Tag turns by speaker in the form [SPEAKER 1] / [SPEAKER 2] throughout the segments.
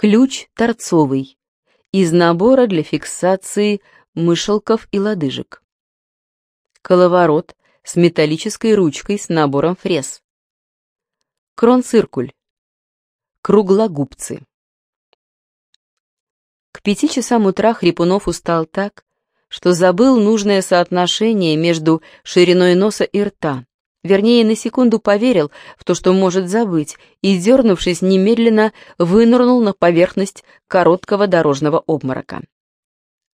[SPEAKER 1] Ключ торцовый, из набора для фиксации мышелков и лодыжек. Коловорот с металлической ручкой с набором фрез. Кронциркуль. Круглогубцы. К пяти часам утра Хрипунов устал так, что забыл нужное соотношение между шириной носа и рта. Вернее, на секунду поверил в то, что может забыть, и, дернувшись, немедленно вынырнул на поверхность короткого дорожного обморока.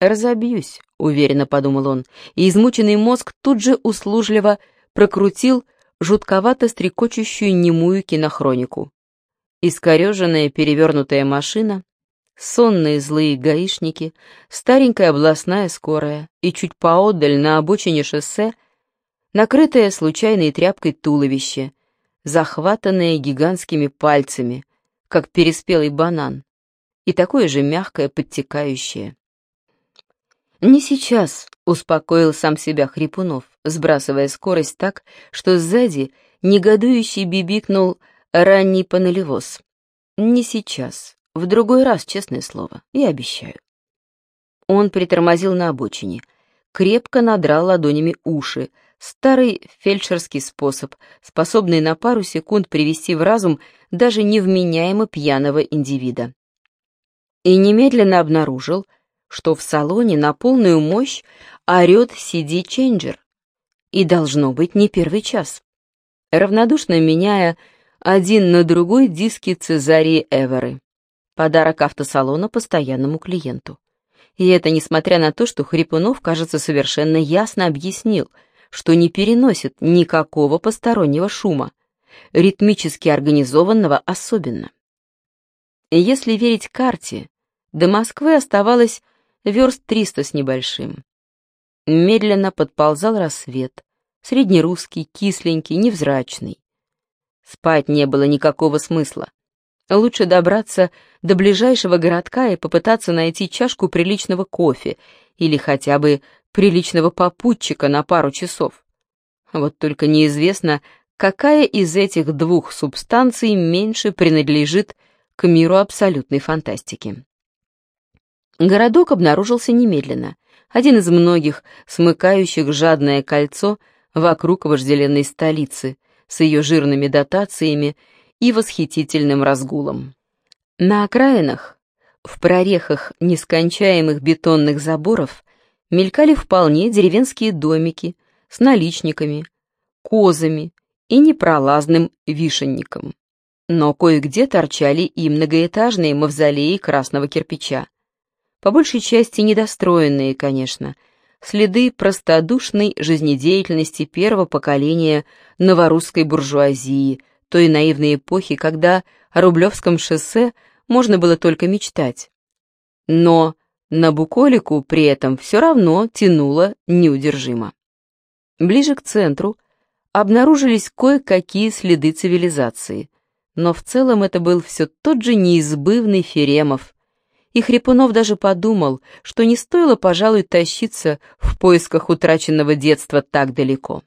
[SPEAKER 1] «Разобьюсь», — уверенно подумал он, и измученный мозг тут же услужливо прокрутил жутковато стрекочущую немую кинохронику. Искореженная перевернутая машина, сонные злые гаишники, старенькая областная скорая и чуть поодаль на обочине шоссе накрытое случайной тряпкой туловище, захватанное гигантскими пальцами, как переспелый банан, и такое же мягкое, подтекающее. «Не сейчас», — успокоил сам себя Хрипунов, сбрасывая скорость так, что сзади негодующий бибикнул ранний панелевоз. «Не сейчас. В другой раз, честное слово, я обещаю. Он притормозил на обочине, крепко надрал ладонями уши, старый фельдшерский способ, способный на пару секунд привести в разум даже невменяемо пьяного индивида. И немедленно обнаружил, что в салоне на полную мощь орет CD-ченджер. И должно быть не первый час. Равнодушно меняя один на другой диски Цезарии Эверы. Подарок автосалона постоянному клиенту. И это несмотря на то, что Хрипунов, кажется, совершенно ясно объяснил, что не переносит никакого постороннего шума, ритмически организованного особенно. Если верить карте, до Москвы оставалось верст триста с небольшим. Медленно подползал рассвет, среднерусский, кисленький, невзрачный. Спать не было никакого смысла. Лучше добраться до ближайшего городка и попытаться найти чашку приличного кофе или хотя бы приличного попутчика на пару часов. Вот только неизвестно, какая из этих двух субстанций меньше принадлежит к миру абсолютной фантастики. Городок обнаружился немедленно, один из многих, смыкающих жадное кольцо вокруг вожделенной столицы, с ее жирными дотациями и восхитительным разгулом. На окраинах, в прорехах нескончаемых бетонных заборов, мелькали вполне деревенские домики с наличниками, козами и непролазным вишенником. Но кое-где торчали и многоэтажные мавзолеи красного кирпича. По большей части недостроенные, конечно, следы простодушной жизнедеятельности первого поколения новорусской буржуазии – той наивной эпохи, когда о Рублевском шоссе можно было только мечтать. Но на Буколику при этом все равно тянуло неудержимо. Ближе к центру обнаружились кое-какие следы цивилизации, но в целом это был все тот же неизбывный Феремов, и Хрипунов даже подумал, что не стоило, пожалуй, тащиться в поисках утраченного детства так далеко.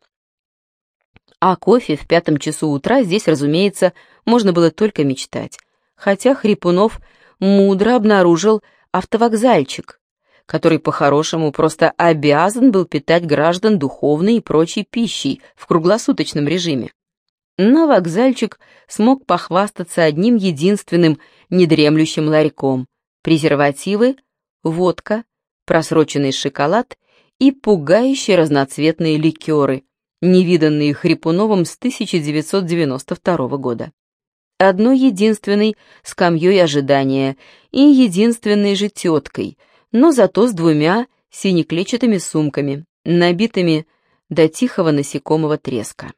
[SPEAKER 1] А кофе в пятом часу утра здесь, разумеется, можно было только мечтать. Хотя Хрипунов мудро обнаружил автовокзальчик, который по-хорошему просто обязан был питать граждан духовной и прочей пищей в круглосуточном режиме. Но вокзальчик смог похвастаться одним единственным недремлющим ларьком. Презервативы, водка, просроченный шоколад и пугающие разноцветные ликеры, невиданные Хрипуновым с 1992 года. Одной единственной скамьей ожидания и единственной же теткой, но зато с двумя синеклетчатыми сумками, набитыми до тихого насекомого треска.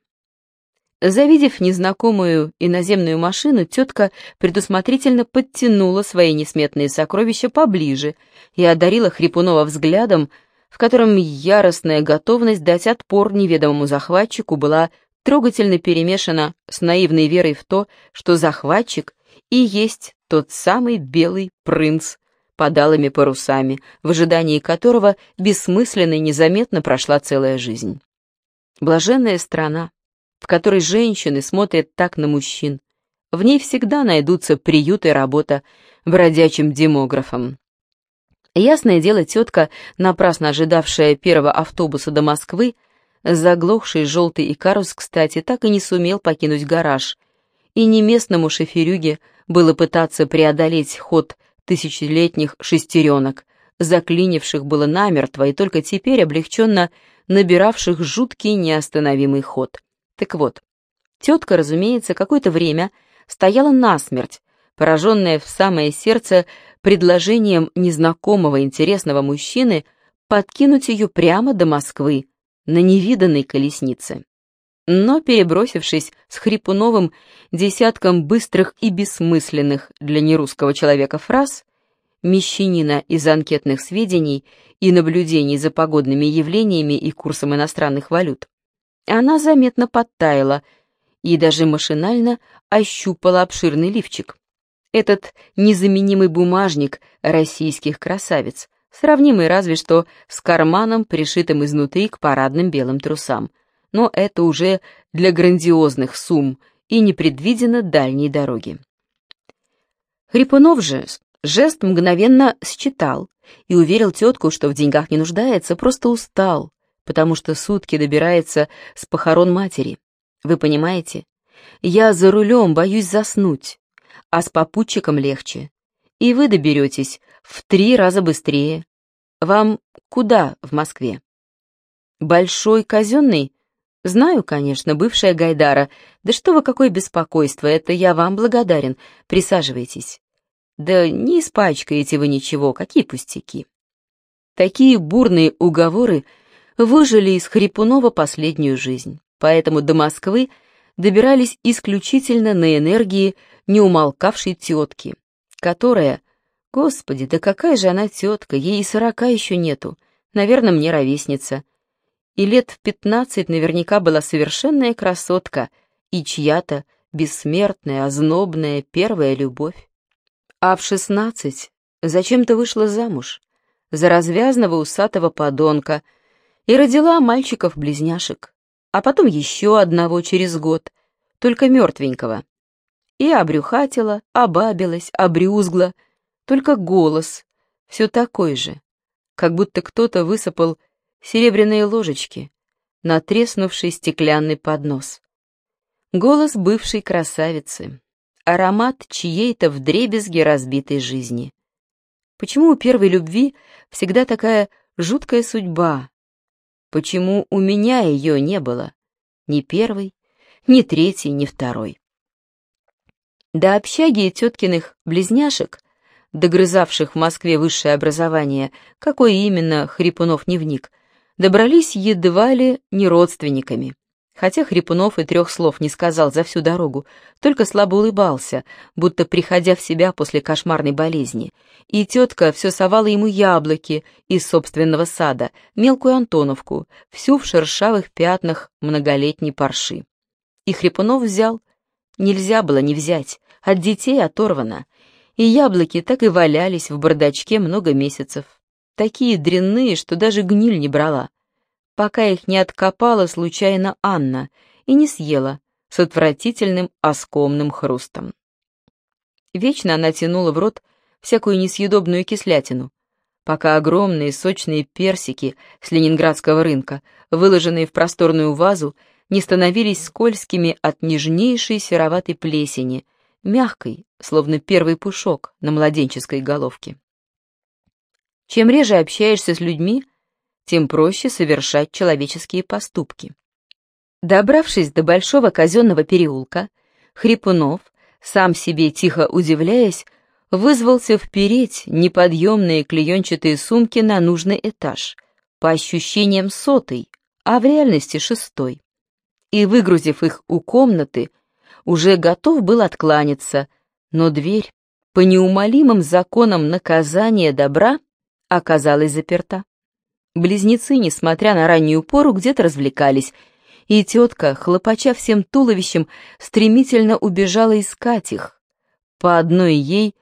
[SPEAKER 1] Завидев незнакомую иноземную машину, тетка предусмотрительно подтянула свои несметные сокровища поближе и одарила Хрипунова взглядом, в котором яростная готовность дать отпор неведомому захватчику была трогательно перемешана с наивной верой в то, что захватчик и есть тот самый белый принц под алыми парусами, в ожидании которого бессмысленно и незаметно прошла целая жизнь. Блаженная страна, в которой женщины смотрят так на мужчин, В ней всегда найдутся приют и работа бродячим демографом. Ясное дело, тетка, напрасно ожидавшая первого автобуса до Москвы, заглохший желтый Икарус, кстати, так и не сумел покинуть гараж, и не местному шоферюге было пытаться преодолеть ход тысячелетних шестеренок, заклинивших было намертво и только теперь облегченно набиравших жуткий неостановимый ход. Так вот, тетка, разумеется, какое-то время стояла насмерть, пораженная в самое сердце предложением незнакомого интересного мужчины подкинуть ее прямо до Москвы на невиданной колеснице. Но, перебросившись с Хрипуновым десятком быстрых и бессмысленных для нерусского человека фраз, мещанина из анкетных сведений и наблюдений за погодными явлениями и курсом иностранных валют, она заметно подтаяла и даже машинально ощупала обширный лифчик. Этот незаменимый бумажник российских красавиц, сравнимый разве что с карманом, пришитым изнутри к парадным белым трусам. Но это уже для грандиозных сумм и непредвиденно дальней дороги. Хрипунов же жест мгновенно считал и уверил тетку, что в деньгах не нуждается, просто устал, потому что сутки добирается с похорон матери. Вы понимаете? Я за рулем боюсь заснуть а с попутчиком легче. И вы доберетесь в три раза быстрее. Вам куда в Москве? Большой казенный? Знаю, конечно, бывшая Гайдара. Да что вы, какое беспокойство, это я вам благодарен. Присаживайтесь. Да не испачкаете вы ничего, какие пустяки. Такие бурные уговоры выжили из Хрипунова последнюю жизнь, поэтому до Москвы добирались исключительно на энергии неумолкавшей тетки, которая... Господи, да какая же она тетка, ей и сорока еще нету, наверное, мне ровесница. И лет в пятнадцать наверняка была совершенная красотка и чья-то бессмертная, ознобная первая любовь. А в шестнадцать зачем-то вышла замуж за развязного усатого подонка и родила мальчиков-близняшек, а потом еще одного через год, только мертвенького. И обрюхатила, обабилась, обрюзгла, только голос все такой же, как будто кто-то высыпал серебряные ложечки на треснувший стеклянный поднос. Голос бывшей красавицы, аромат чьей-то вдребезги разбитой жизни. Почему у первой любви всегда такая жуткая судьба? Почему у меня ее не было? Ни первой, ни третьей, ни второй. До общаги теткиных близняшек, догрызавших в Москве высшее образование, какое именно Хрипунов не вник, добрались едва ли не родственниками. Хотя Хрипунов и трех слов не сказал за всю дорогу, только слабо улыбался, будто приходя в себя после кошмарной болезни. И тетка все совала ему яблоки из собственного сада, мелкую Антоновку, всю в шершавых пятнах многолетней парши. И Хрипунов взял, Нельзя было не взять, от детей оторвано. И яблоки так и валялись в бардачке много месяцев. Такие дрянные, что даже гниль не брала. Пока их не откопала случайно Анна и не съела с отвратительным оскомным хрустом. Вечно она тянула в рот всякую несъедобную кислятину, пока огромные сочные персики с ленинградского рынка, выложенные в просторную вазу, не становились скользкими от нежнейшей сероватой плесени, мягкой, словно первый пушок на младенческой головке. Чем реже общаешься с людьми, тем проще совершать человеческие поступки. Добравшись до большого казенного переулка, Хрипунов, сам себе тихо удивляясь, вызвался впереть неподъемные клеенчатые сумки на нужный этаж, по ощущениям сотый, а в реальности шестой и, выгрузив их у комнаты, уже готов был откланяться, но дверь, по неумолимым законам наказания добра, оказалась заперта. Близнецы, несмотря на раннюю пору, где-то развлекались, и тетка, хлопача всем туловищем, стремительно убежала искать их, по одной ей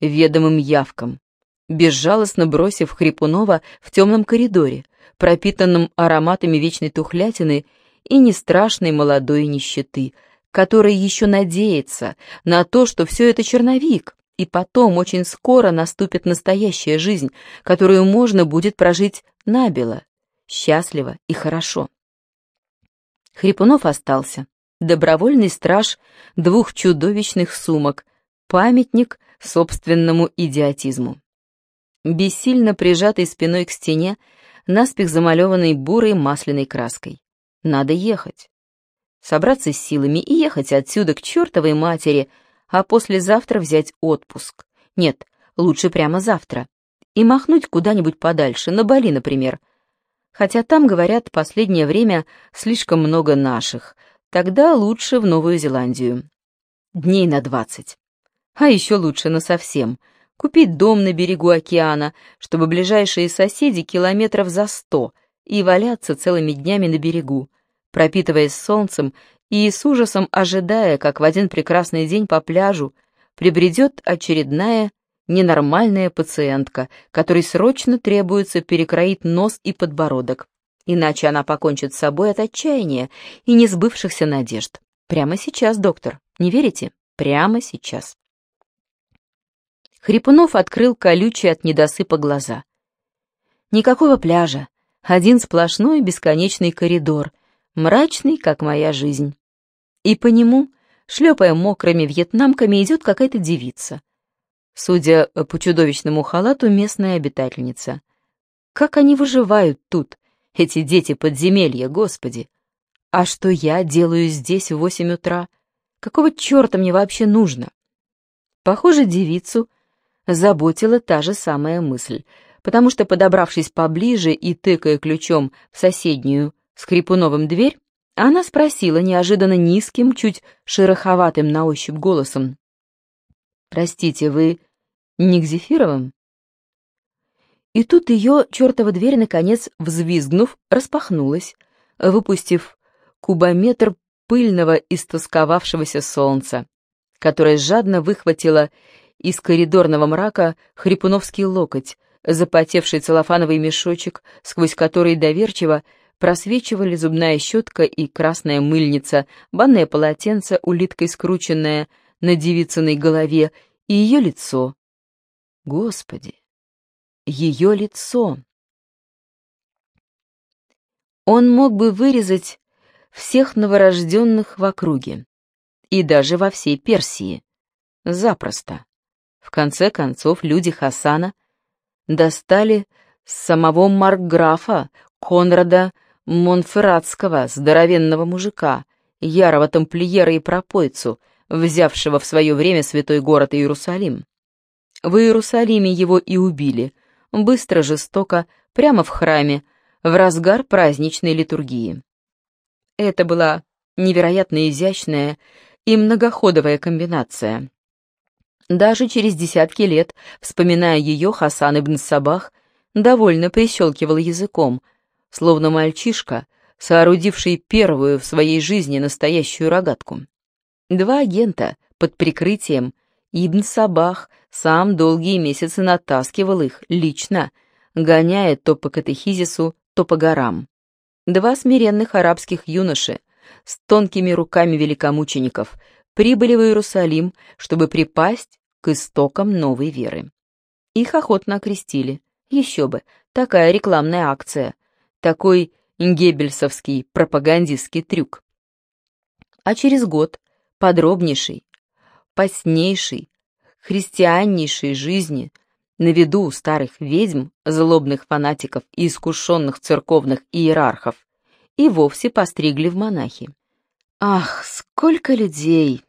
[SPEAKER 1] ведомым явкам, безжалостно бросив Хрипунова в темном коридоре, пропитанном ароматами вечной тухлятины и не страшной молодой нищеты, который еще надеется на то, что все это черновик, и потом очень скоро наступит настоящая жизнь, которую можно будет прожить набело, счастливо и хорошо. Хрипунов остался. Добровольный страж двух чудовищных сумок, памятник собственному идиотизму. Бессильно прижатый спиной к стене, наспех замалеванный бурой масляной краской. Надо ехать. Собраться с силами и ехать отсюда к чертовой матери, а послезавтра взять отпуск. Нет, лучше прямо завтра. И махнуть куда-нибудь подальше, на Бали, например. Хотя там, говорят, последнее время слишком много наших. Тогда лучше в Новую Зеландию. Дней на двадцать. А еще лучше на совсем — купить дом на берегу океана, чтобы ближайшие соседи километров за сто, и валяться целыми днями на берегу, пропитываясь солнцем и с ужасом ожидая, как в один прекрасный день по пляжу прибредет очередная ненормальная пациентка, которой срочно требуется перекроить нос и подбородок, иначе она покончит с собой от отчаяния и несбывшихся надежд. Прямо сейчас, доктор, не верите? Прямо сейчас. Хрипунов открыл колючие от недосыпа глаза. Никакого пляжа, один сплошной бесконечный коридор, мрачный, как моя жизнь. И по нему, шлепая мокрыми вьетнамками, идет какая-то девица. Судя по чудовищному халату, местная обитательница. Как они выживают тут, эти дети подземелья, господи? А что я делаю здесь в восемь утра? Какого черта мне вообще нужно? Похоже, девицу заботила та же самая мысль, потому что, подобравшись поближе и тыкая ключом в соседнюю скрипуновым дверь, она спросила неожиданно низким, чуть шероховатым на ощупь голосом. «Простите, вы не к Зефировым?» И тут ее чертова дверь, наконец, взвизгнув, распахнулась, выпустив кубометр пыльного истосковавшегося солнца, которое жадно выхватило из коридорного мрака хрипуновский локоть, запотевший целлофановый мешочек, сквозь который доверчиво просвечивали зубная щетка и красная мыльница, банное полотенце, улиткой скрученное на девицыной голове, и ее лицо. Господи, ее лицо! Он мог бы вырезать всех новорожденных в округе и даже во всей Персии. Запросто. В конце концов, люди Хасана достали самого маркграфа Конрада Монферратского, здоровенного мужика, ярого тамплиера и пропойцу, взявшего в свое время святой город Иерусалим. В Иерусалиме его и убили, быстро, жестоко, прямо в храме, в разгар праздничной литургии. Это была невероятно изящная и многоходовая комбинация. Даже через десятки лет, вспоминая ее, Хасан ибн Сабах довольно прищелкивал языком, словно мальчишка, соорудивший первую в своей жизни настоящую рогатку. Два агента под прикрытием Ибн Сабах сам долгие месяцы натаскивал их лично, гоняя то по катехизису, то по горам. Два смиренных арабских юноши с тонкими руками великомучеников прибыли в Иерусалим, чтобы припасть к истокам новой веры. Их охотно окрестили. Еще бы, такая рекламная акция, такой геббельсовский пропагандистский трюк. А через год подробнейший, постнейший, христианнейшей жизни на виду у старых ведьм, злобных фанатиков и искушенных церковных иерархов и вовсе постригли в монахи. Ах, сколько людей!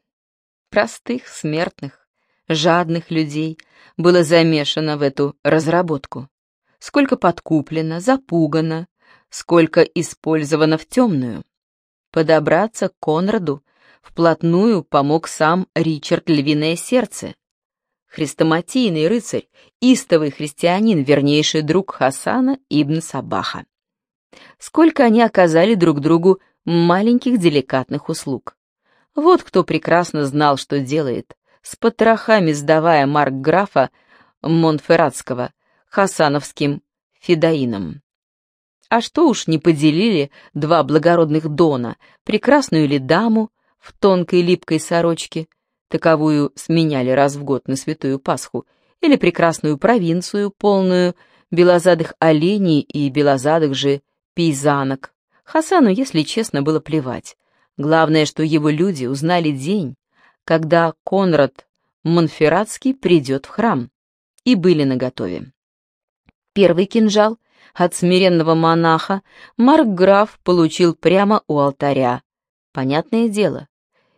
[SPEAKER 1] Простых, смертных, жадных людей было замешано в эту разработку. Сколько подкуплено, запугано, сколько использовано в темную. Подобраться к Конраду вплотную помог сам Ричард Львиное Сердце. Хрестоматийный рыцарь, истовый христианин, вернейший друг Хасана ибн Сабаха. Сколько они оказали друг другу маленьких деликатных услуг. Вот кто прекрасно знал, что делает, с потрохами сдавая марк графа Монферратского хасановским фидаином. А что уж не поделили два благородных дона, прекрасную ли даму в тонкой липкой сорочке, таковую сменяли раз в год на Святую Пасху, или прекрасную провинцию, полную белозадых оленей и белозадых же пейзанок. Хасану, если честно, было плевать. Главное, что его люди узнали день, когда Конрад Монферратский придет в храм, и были наготове. Первый кинжал от смиренного монаха Маркграф получил прямо у алтаря. Понятное дело,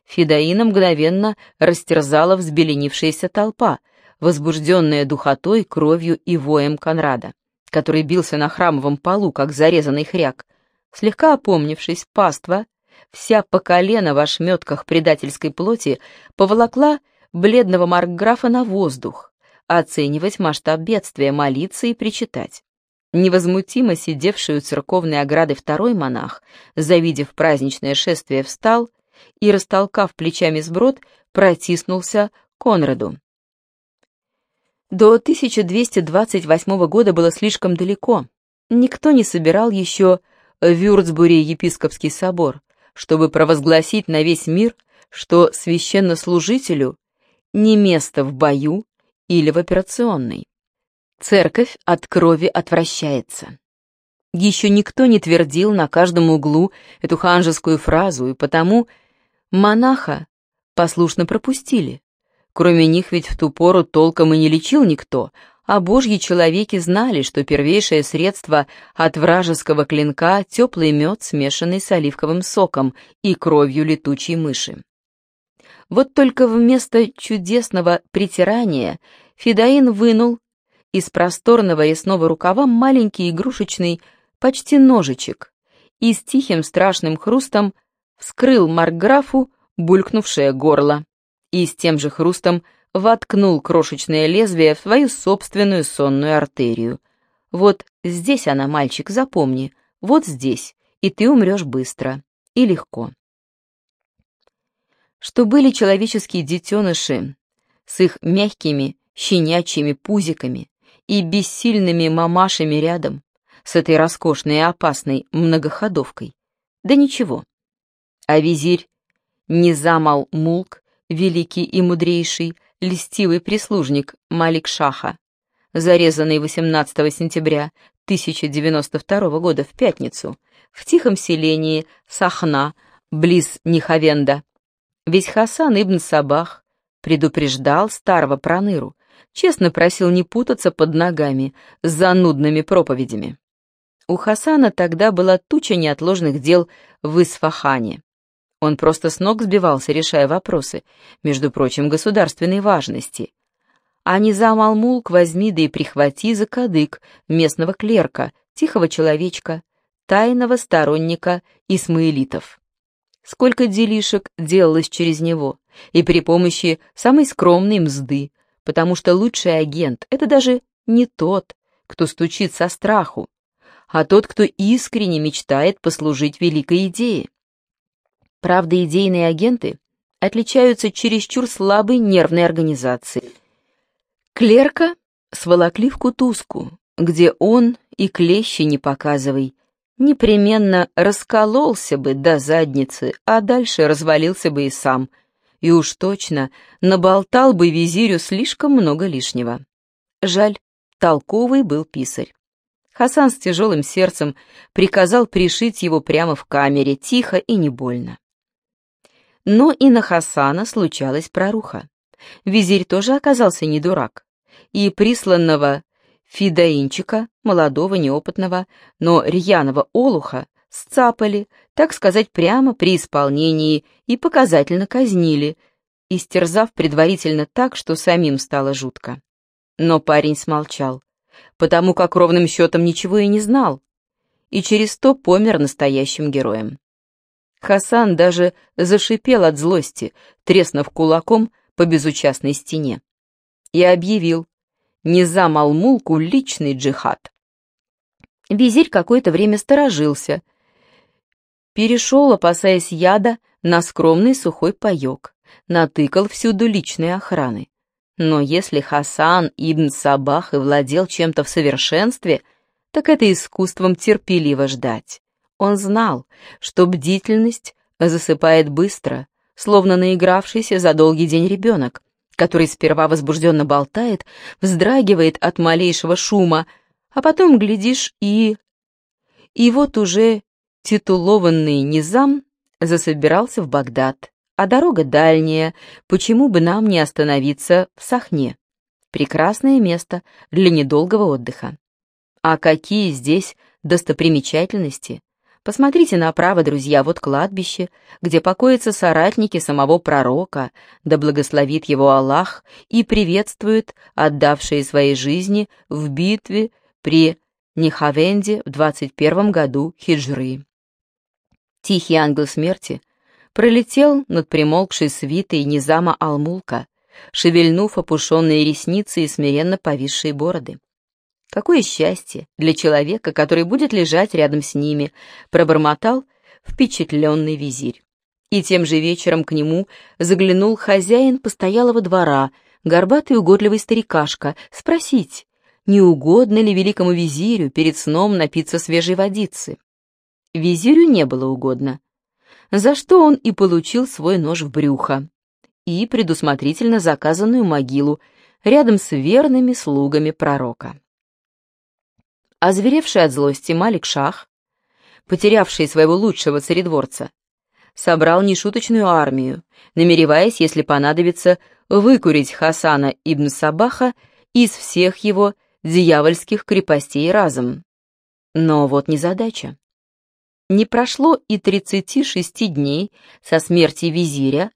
[SPEAKER 1] Федоина мгновенно растерзала взбеленившаяся толпа — возбужденная духотой, кровью и воем Конрада, который бился на храмовом полу, как зарезанный хряк. Слегка опомнившись, паства, вся по колено в ошметках предательской плоти, поволокла бледного маркграфа на воздух, оценивать масштаб бедствия, молиться и причитать. Невозмутимо сидевший у церковной ограды второй монах, завидев праздничное шествие, встал и, растолкав плечами сброд, протиснулся Конраду. До 1228 года было слишком далеко. Никто не собирал еще в Вюрцбуре епископский собор, чтобы провозгласить на весь мир, что священнослужителю не место в бою или в операционной. Церковь от крови отвращается. Еще никто не твердил на каждом углу эту ханжескую фразу, и потому монаха послушно пропустили. Кроме них ведь в ту пору толком и не лечил никто, а божьи человеки знали, что первейшее средство от вражеского клинка — теплый мед, смешанный с оливковым соком и кровью летучей мыши. Вот только вместо чудесного притирания Федоин вынул из просторного ясного рукава маленький игрушечный, почти ножичек, и с тихим страшным хрустом вскрыл Маркграфу булькнувшее горло и с тем же хрустом воткнул крошечное лезвие в свою собственную сонную артерию. Вот здесь она, мальчик, запомни, вот здесь, и ты умрешь быстро и легко. Что были человеческие детеныши с их мягкими, щенячьими пузиками и бессильными мамашами рядом, с этой роскошной и опасной многоходовкой. Да ничего. А визирь Низамал Мулк великий и мудрейший, льстивый прислужник Малик Шаха, зарезанный 18 сентября 1092 года в пятницу в тихом селении Сахна, близ Нихавенда. Весь Хасан ибн Сабах предупреждал старого проныру, честно просил не путаться под ногами с занудными проповедями. У Хасана тогда была туча неотложных дел в Исфахане. Он просто с ног сбивался, решая вопросы, между прочим, государственной важности. А Низам Алмулк возьми да и прихвати за кадык местного клерка, тихого человечка, тайного сторонника исмаилитов. Сколько делишек делалось через него, и при помощи самой скромной мзды, потому что лучший агент — это даже не тот, кто стучит со страху, а тот, кто искренне мечтает послужить великой идее. Правда, идейные агенты отличаются чересчур слабой нервной организацией. Клерка сволокли в кутузку, где он и клещи не показывай, непременно раскололся бы до задницы, а дальше развалился бы и сам, и уж точно наболтал бы визирю слишком много лишнего. Жаль, толковый был писарь. Хасан с тяжелым сердцем приказал пришить его прямо в камере, тихо и не больно. Но и на Хасана случалась проруха. Визирь тоже оказался не дурак. И присланного фидаинчика, молодого, неопытного, но рьяного олуха, сцапали, так сказать, прямо при исполнении и показательно казнили, истерзав предварительно так, что самим стало жутко. Но парень смолчал, потому как ровным счетом ничего и не знал, и через то помер настоящим героем. Хасан даже зашипел от злости, треснув кулаком по безучастной стене. И объявил Низам Алмулку личный джихад. Визирь какое-то время сторожился, перешел, опасаясь яда, на скромный сухой паек, натыкал всюду личной охраны. Но если Хасан ибн Сабах и владел чем-то в совершенстве, так это искусством терпеливо ждать. Он знал, что бдительность засыпает быстро, словно наигравшийся за долгий день ребенок, который сперва возбужденно болтает, вздрагивает от малейшего шума, а потом, глядишь, и... И вот уже титулованный низам засобирался в Багдад, а дорога дальняя, почему бы нам не остановиться в Сахне? Прекрасное место для недолгого отдыха. А какие здесь достопримечательности? Посмотрите направо, друзья, вот кладбище, где покоятся соратники самого пророка, да благословит его Аллах и приветствует отдавшие свои жизни в битве при Нихавенде в 21 году хиджры. Тихий ангел смерти пролетел над примолкшей свитой Низама Алмулка, шевельнув опушенные ресницы и смиренно повисшие бороды. Какое счастье для человека, который будет лежать рядом с ними, пробормотал впечатленный визирь. И тем же вечером к нему заглянул хозяин постоялого двора, горбатый угодливый старикашка, спросить, не угодно ли великому визирю перед сном напиться свежей водицы. Визирю не было угодно, за что он и получил свой нож в брюхо и предусмотрительно заказанную могилу рядом с верными слугами пророка. Озверевший от злости Малик Шах, потерявший своего лучшего царедворца, собрал нешуточную армию, намереваясь, если понадобится, выкурить Хасана ибн Сабаха из всех его дьявольских крепостей разом. Но вот незадача. Не прошло и 36 дней со смерти визиря,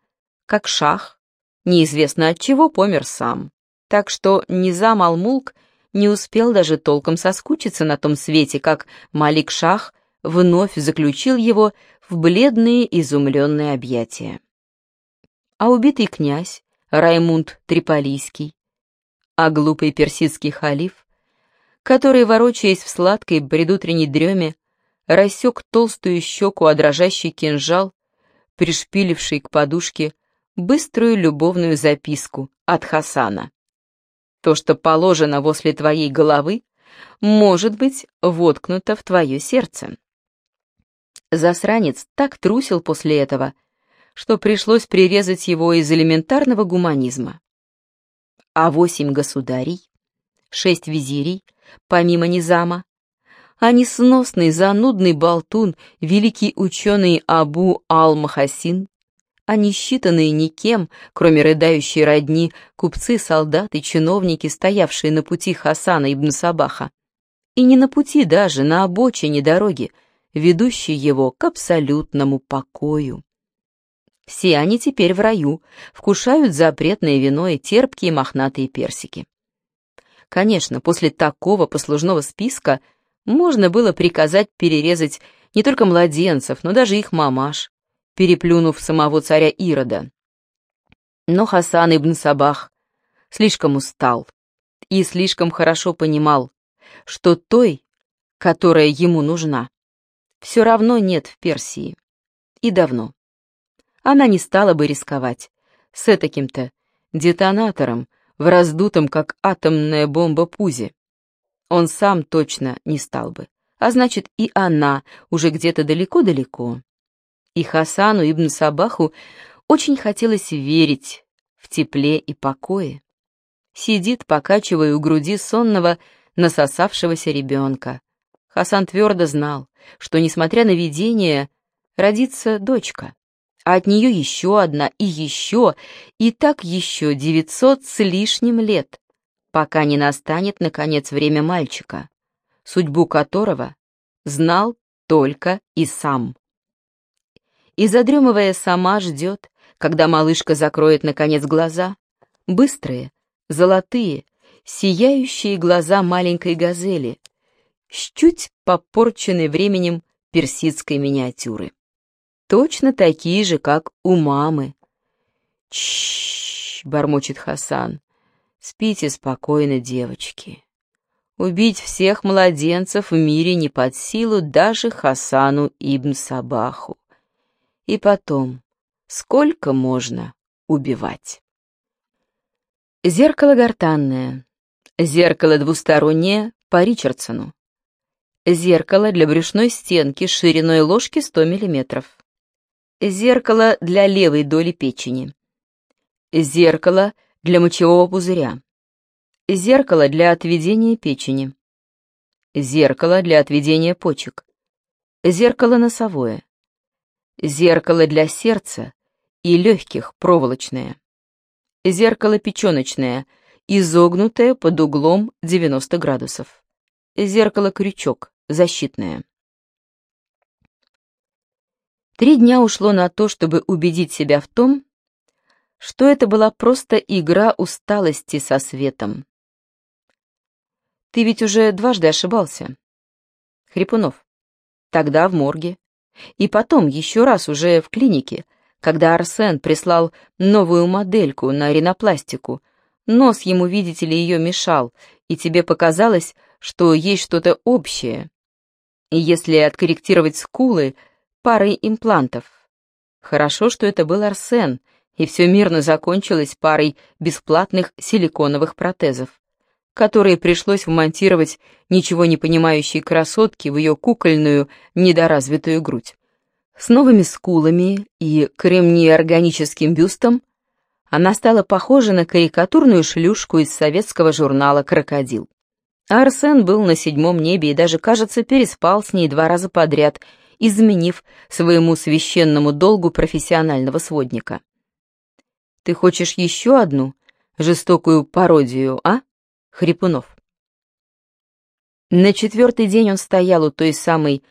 [SPEAKER 1] как шах, неизвестно от чего, помер сам. Так что Низам Алмулк не успел даже толком соскучиться на том свете, как Малик Шах вновь заключил его в бледные изумленные объятия. А убитый князь, Раймунд Триполийский, а глупый персидский халиф, который, ворочаясь в сладкой предутренней дреме, рассек толстую щеку, а дрожащий кинжал, пришпиливший к подушке быструю любовную записку от Хасана. То, что положено возле твоей головы, может быть воткнуто в твое сердце. Засранец так трусил после этого, что пришлось прирезать его из элементарного гуманизма. А восемь государей, шесть визирей, помимо Низама, а несносный занудный болтун, великий ученый Абу Ал-Махасин, а не считанные никем, кроме рыдающей родни, купцы, солдаты, чиновники, стоявшие на пути Хасана ибн Сабаха. И не на пути даже, на обочине дороги, ведущей его к абсолютному покою. Все они теперь в раю, вкушают запретное вино и терпкие мохнатые персики. Конечно, после такого послужного списка можно было приказать перерезать не только младенцев, но даже их мамаш, переплюнув самого царя Ирода. Но Хасан ибн Сабах слишком устал и слишком хорошо понимал, что той, которая ему нужна, все равно нет в Персии. И давно. Она не стала бы рисковать с таким-то детонатором в раздутом, как атомная бомба, пузе. Он сам точно не стал бы. А значит, и она уже где-то далеко-далеко. И Хасану ибн Сабаху очень хотелось верить в тепле и покое. Сидит, покачивая у груди сонного, насосавшегося ребенка. Хасан твердо знал, что, несмотря на видение, родится дочка, а от нее еще одна и еще, и так еще девятьсот с лишним лет, пока не настанет, наконец, время мальчика, судьбу которого знал только и сам и, задремывая сама, ждет, когда малышка закроет, наконец, глаза. Быстрые, золотые, сияющие глаза маленькой газели, с чуть попорченной временем персидской миниатюры. Точно такие же, как у мамы. Чш, бормочет Хасан. Спите спокойно, девочки. Убить всех младенцев в мире не под силу даже Хасану ибн Сабаху. И потом, сколько можно убивать? Зеркало гортанное. Зеркало двустороннее по Ричардсону. Зеркало для брюшной стенки шириной ложки 100 мм. Зеркало для левой доли печени. Зеркало для мочевого пузыря. Зеркало для отведения печени. Зеркало для отведения почек. Зеркало носовое. Зеркало для сердца и легких проволочное. Зеркало печеночное, изогнутое под углом 90 градусов. Зеркало-крючок, защитное. Три дня ушло на то, чтобы убедить себя в том, что это была просто игра усталости со светом. Ты ведь уже дважды ошибался. Хрипунов. Тогда в морге. И потом еще раз уже в клинике, когда Арсен прислал новую модельку на ринопластику. Нос ему, видите ли, ее мешал, и тебе показалось, что есть что-то общее. И если откорректировать скулы парой имплантов. Хорошо, что это был Арсен, и все мирно закончилось парой бесплатных силиконовых протезов которые пришлось вмонтировать ничего не понимающей красотке в ее кукольную, недоразвитую грудь. С новыми скулами и кремнеорганическим бюстом она стала похожа на карикатурную шлюшку из советского журнала «Крокодил». Арсен был на седьмом небе и даже, кажется, переспал с ней два раза подряд, изменив своему священному долгу профессионального сводника. «Ты хочешь еще одну жестокую пародию, а?» Хрипунов. На четвертый день он стоял у той самой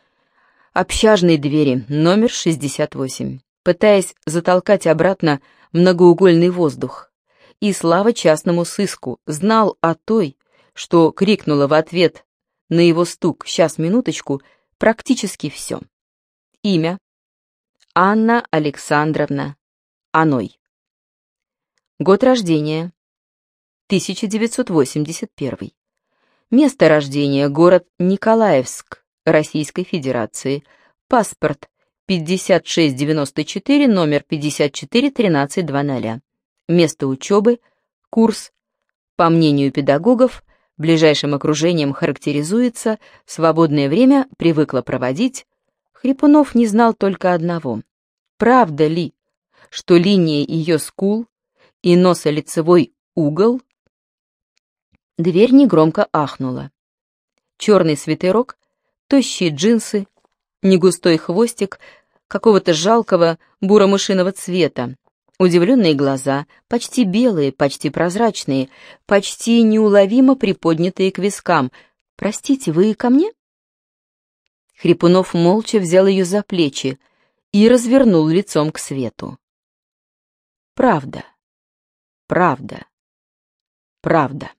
[SPEAKER 1] общажной двери, номер 68, пытаясь затолкать обратно многоугольный воздух. И слава частному сыску знал о той, что крикнула в ответ на его стук «Сейчас, минуточку», практически все. Имя — Анна Александровна Аной. Год рождения 1981. Место рождения – город Николаевск, Российской Федерации. Паспорт 5694, номер 541320. Место учебы – курс. По мнению педагогов, ближайшим окружением характеризуется, свободное время привыкла проводить. Хрипунов не знал только одного. Правда ли, что линия ее скул и носолицевой угол Дверь негромко ахнула. Черный свитерок, тощие джинсы, негустой хвостик какого-то жалкого буро-мышиного цвета, удивленные глаза, почти белые, почти прозрачные, почти неуловимо приподнятые к вискам. «Простите, вы ко мне?» Хрипунов молча взял ее за плечи и развернул лицом к свету. «Правда, правда, правда».